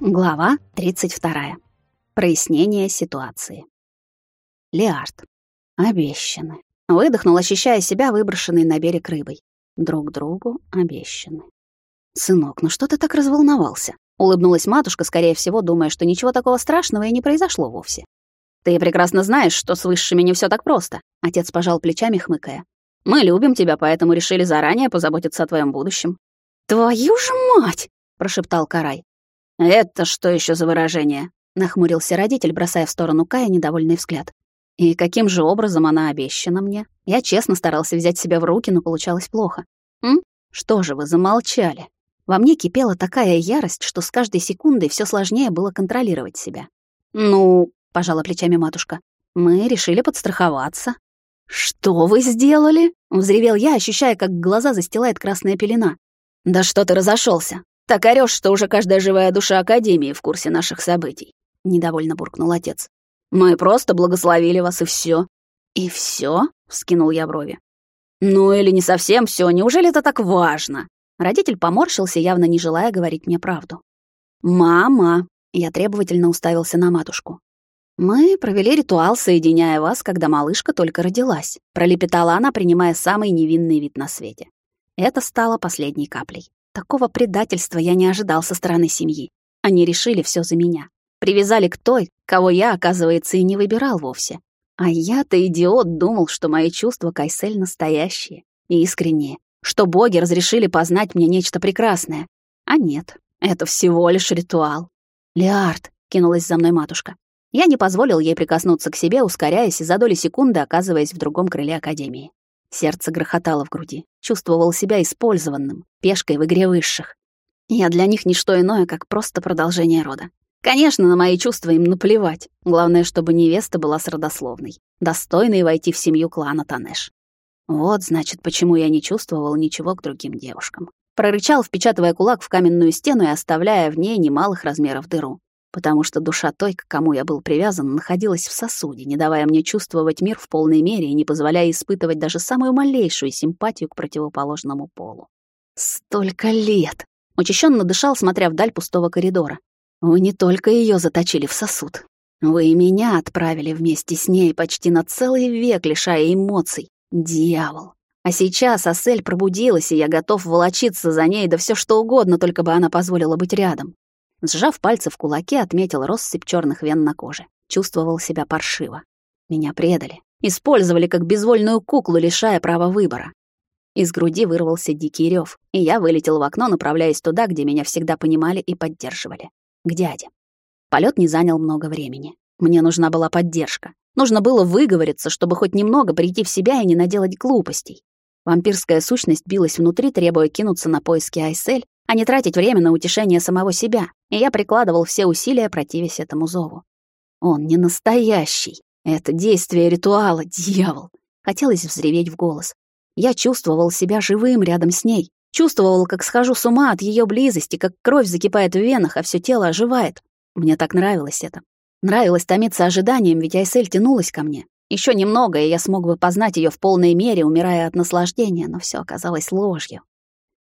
Глава 32. Прояснение ситуации. Леард. Обещаны. Выдохнул, ощущая себя выброшенной на берег рыбой. Друг другу обещаны. «Сынок, ну что ты так разволновался?» Улыбнулась матушка, скорее всего, думая, что ничего такого страшного и не произошло вовсе. «Ты прекрасно знаешь, что с высшими не все так просто», — отец пожал плечами, хмыкая. «Мы любим тебя, поэтому решили заранее позаботиться о твоем будущем». «Твою же мать!» — прошептал Карай. «Это что еще за выражение?» — нахмурился родитель, бросая в сторону Кая недовольный взгляд. «И каким же образом она обещана мне? Я честно старался взять себя в руки, но получалось плохо. М? Что же вы замолчали?» Во мне кипела такая ярость, что с каждой секундой все сложнее было контролировать себя. «Ну», — пожала плечами матушка, — «мы решили подстраховаться». «Что вы сделали?» — взревел я, ощущая, как глаза застилает красная пелена. «Да что ты разошелся? Так орёшь, что уже каждая живая душа Академии в курсе наших событий», — недовольно буркнул отец. «Мы просто благословили вас, и всё». «И всё?» — вскинул я брови. «Ну или не совсем всё, неужели это так важно?» Родитель поморщился, явно не желая говорить мне правду. «Мама!» — я требовательно уставился на матушку. «Мы провели ритуал, соединяя вас, когда малышка только родилась», — пролепетала она, принимая самый невинный вид на свете. Это стало последней каплей. Такого предательства я не ожидал со стороны семьи. Они решили все за меня. Привязали к той, кого я, оказывается, и не выбирал вовсе. А я-то, идиот, думал, что мои чувства Кайсель настоящие и искренние, что боги разрешили познать мне нечто прекрасное. А нет, это всего лишь ритуал. «Леард», — кинулась за мной матушка. Я не позволил ей прикоснуться к себе, ускоряясь и за доли секунды оказываясь в другом крыле Академии. Сердце грохотало в груди. Чувствовал себя использованным, пешкой в игре высших. Я для них не что иное, как просто продолжение рода. Конечно, на мои чувства им наплевать. Главное, чтобы невеста была с родословной, достойной войти в семью клана Танеш. Вот, значит, почему я не чувствовал ничего к другим девушкам. Прорычал, впечатывая кулак в каменную стену и оставляя в ней немалых размеров дыру потому что душа той, к кому я был привязан, находилась в сосуде, не давая мне чувствовать мир в полной мере и не позволяя испытывать даже самую малейшую симпатию к противоположному полу. Столько лет! Учащенно дышал, смотря вдаль пустого коридора. Вы не только ее заточили в сосуд. Вы и меня отправили вместе с ней почти на целый век, лишая эмоций. Дьявол. А сейчас Асель пробудилась, и я готов волочиться за ней, да все что угодно, только бы она позволила быть рядом. Сжав пальцы в кулаке, отметил россыпь черных вен на коже. Чувствовал себя паршиво. Меня предали. Использовали как безвольную куклу, лишая права выбора. Из груди вырвался дикий рев, и я вылетел в окно, направляясь туда, где меня всегда понимали и поддерживали. К дяде. Полет не занял много времени. Мне нужна была поддержка. Нужно было выговориться, чтобы хоть немного прийти в себя и не наделать глупостей. Вампирская сущность билась внутри, требуя кинуться на поиски Айсель, а не тратить время на утешение самого себя, и я прикладывал все усилия, противясь этому зову. Он не настоящий. Это действие ритуала, дьявол. Хотелось взреветь в голос. Я чувствовал себя живым рядом с ней. Чувствовал, как схожу с ума от ее близости, как кровь закипает в венах, а все тело оживает. Мне так нравилось это. Нравилось томиться ожиданием, ведь Айсель тянулась ко мне. Еще немного, и я смог бы познать ее в полной мере, умирая от наслаждения, но все оказалось ложью.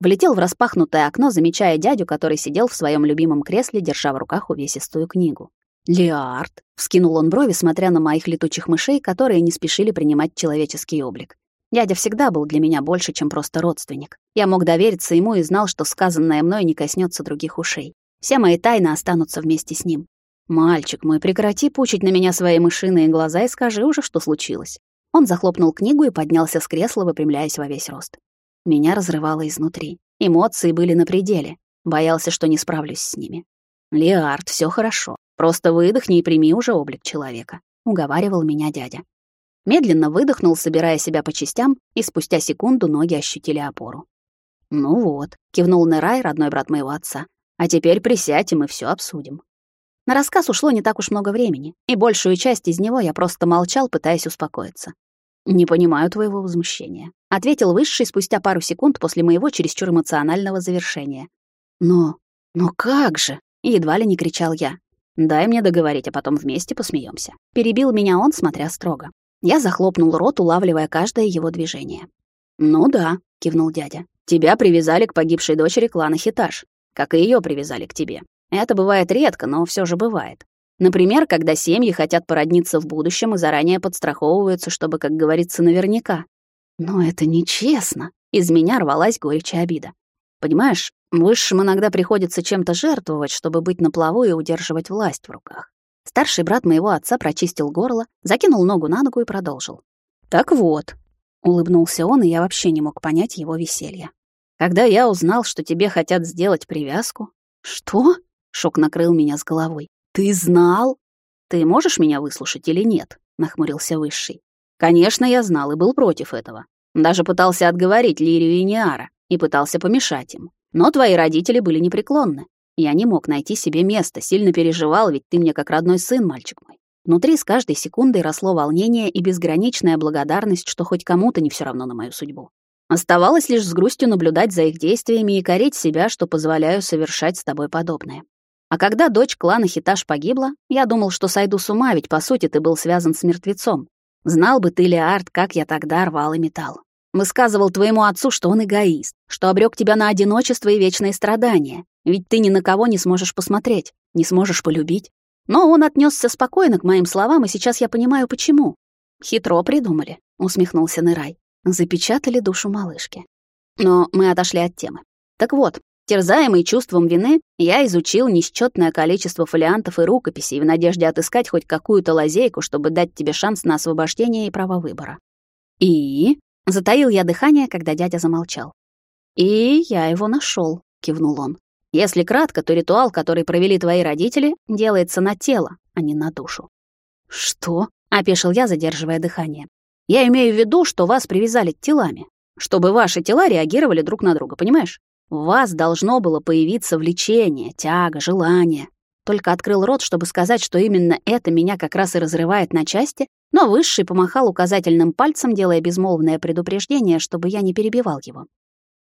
Влетел в распахнутое окно, замечая дядю, который сидел в своем любимом кресле, держа в руках увесистую книгу. «Лиард!» — вскинул он брови, смотря на моих летучих мышей, которые не спешили принимать человеческий облик. Дядя всегда был для меня больше, чем просто родственник. Я мог довериться ему и знал, что сказанное мной не коснется других ушей. Все мои тайны останутся вместе с ним. «Мальчик мой, прекрати пучить на меня свои мышиные глаза и скажи уже, что случилось». Он захлопнул книгу и поднялся с кресла, выпрямляясь во весь рост. Меня разрывало изнутри. Эмоции были на пределе. Боялся, что не справлюсь с ними. «Леард, все хорошо. Просто выдохни и прими уже облик человека», — уговаривал меня дядя. Медленно выдохнул, собирая себя по частям, и спустя секунду ноги ощутили опору. «Ну вот», — кивнул Нерай, родной брат моего отца. «А теперь присядь, и мы все обсудим». На рассказ ушло не так уж много времени, и большую часть из него я просто молчал, пытаясь успокоиться. «Не понимаю твоего возмущения», — ответил Высший спустя пару секунд после моего чересчур эмоционального завершения. «Но... но как же?» — едва ли не кричал я. «Дай мне договорить, а потом вместе посмеемся. Перебил меня он, смотря строго. Я захлопнул рот, улавливая каждое его движение. «Ну да», — кивнул дядя. «Тебя привязали к погибшей дочери клана Хитаж, как и ее привязали к тебе. Это бывает редко, но все же бывает. Например, когда семьи хотят породниться в будущем и заранее подстраховываются, чтобы, как говорится, наверняка. Но это нечестно. Из меня рвалась горечь и обида. Понимаешь, высшим иногда приходится чем-то жертвовать, чтобы быть на плаву и удерживать власть в руках. Старший брат моего отца прочистил горло, закинул ногу на ногу и продолжил. «Так вот», — улыбнулся он, и я вообще не мог понять его веселье. «Когда я узнал, что тебе хотят сделать привязку...» «Что?» — шок накрыл меня с головой. «Ты знал?» «Ты можешь меня выслушать или нет?» — нахмурился Высший. «Конечно, я знал и был против этого. Даже пытался отговорить Лирию и Ниара, и пытался помешать им. Но твои родители были непреклонны. Я не мог найти себе места, сильно переживал, ведь ты мне как родной сын, мальчик мой. Внутри с каждой секундой росло волнение и безграничная благодарность, что хоть кому-то не все равно на мою судьбу. Оставалось лишь с грустью наблюдать за их действиями и корить себя, что позволяю совершать с тобой подобное. А когда дочь клана Хиташ погибла, я думал, что сойду с ума, ведь, по сути, ты был связан с мертвецом. Знал бы ты, Леард, как я тогда рвал и металл. Высказывал твоему отцу, что он эгоист, что обрек тебя на одиночество и вечные страдания. Ведь ты ни на кого не сможешь посмотреть, не сможешь полюбить. Но он отнесся спокойно к моим словам, и сейчас я понимаю, почему. Хитро придумали, усмехнулся Нырай. Запечатали душу малышки. Но мы отошли от темы. Так вот, Терзаемый чувством вины, я изучил несчетное количество фолиантов и рукописей в надежде отыскать хоть какую-то лазейку, чтобы дать тебе шанс на освобождение и право выбора. И затаил я дыхание, когда дядя замолчал. И я его нашел, кивнул он. Если кратко, то ритуал, который провели твои родители, делается на тело, а не на душу. Что? опешил я, задерживая дыхание. Я имею в виду, что вас привязали телами, чтобы ваши тела реагировали друг на друга, понимаешь? В вас должно было появиться влечение, тяга, желание. Только открыл рот, чтобы сказать, что именно это меня как раз и разрывает на части, но Высший помахал указательным пальцем, делая безмолвное предупреждение, чтобы я не перебивал его.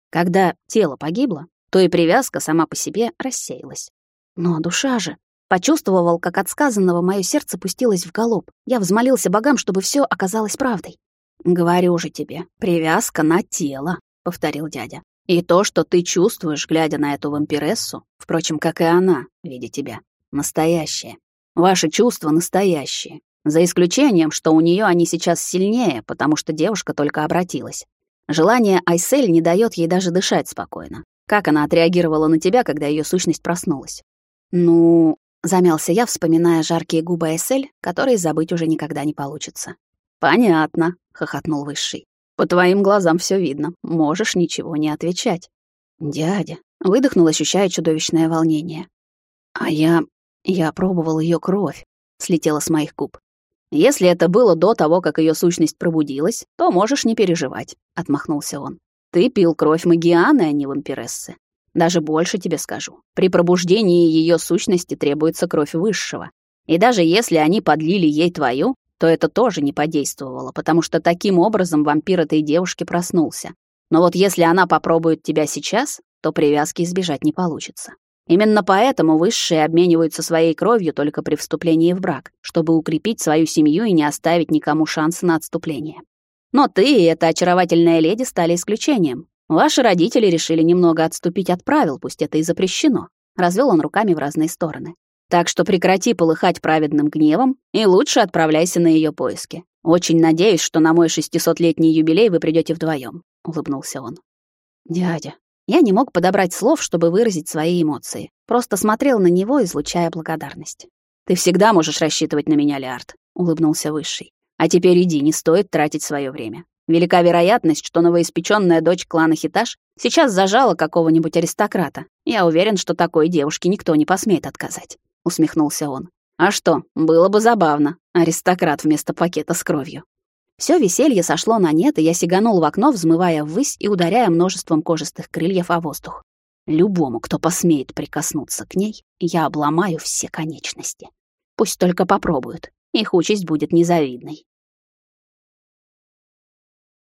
Когда тело погибло, то и привязка сама по себе рассеялась. Но душа же... Почувствовал, как от сказанного мое сердце пустилось в галоп. Я взмолился богам, чтобы все оказалось правдой. «Говорю же тебе, привязка на тело», — повторил дядя. И то, что ты чувствуешь, глядя на эту вампирессу, впрочем, как и она, видя тебя, настоящее. Ваши чувства настоящие. За исключением, что у нее они сейчас сильнее, потому что девушка только обратилась. Желание Айсель не дает ей даже дышать спокойно. Как она отреагировала на тебя, когда ее сущность проснулась? Ну, замялся я, вспоминая жаркие губы Айсель, которые забыть уже никогда не получится. Понятно, хохотнул высший. По твоим глазам все видно. Можешь ничего не отвечать. Дядя, выдохнул, ощущая чудовищное волнение. А я... я пробовал ее кровь. Слетела с моих губ. Если это было до того, как ее сущность пробудилась, то можешь не переживать, отмахнулся он. Ты пил кровь Магианы, а не вампирессы. Даже больше тебе скажу. При пробуждении ее сущности требуется кровь высшего. И даже если они подлили ей твою, то это тоже не подействовало, потому что таким образом вампир этой девушки проснулся. Но вот если она попробует тебя сейчас, то привязки избежать не получится. Именно поэтому высшие обмениваются своей кровью только при вступлении в брак, чтобы укрепить свою семью и не оставить никому шанса на отступление. Но ты и эта очаровательная леди стали исключением. Ваши родители решили немного отступить от правил, пусть это и запрещено. Развел он руками в разные стороны. Так что прекрати полыхать праведным гневом и лучше отправляйся на ее поиски. Очень надеюсь, что на мой шестисотлетний юбилей вы придете вдвоем, улыбнулся он. Дядя, я не мог подобрать слов, чтобы выразить свои эмоции. Просто смотрел на него, излучая благодарность. Ты всегда можешь рассчитывать на меня, Лиард, улыбнулся высший. А теперь иди, не стоит тратить свое время. Велика вероятность, что новоиспечённая дочь клана Хиташ сейчас зажала какого-нибудь аристократа. Я уверен, что такой девушке никто не посмеет отказать усмехнулся он. А что, было бы забавно. Аристократ вместо пакета с кровью. Все веселье сошло на нет, и я сиганул в окно, взмывая ввысь и ударяя множеством кожистых крыльев о воздух. Любому, кто посмеет прикоснуться к ней, я обломаю все конечности. Пусть только попробуют. Их участь будет незавидной.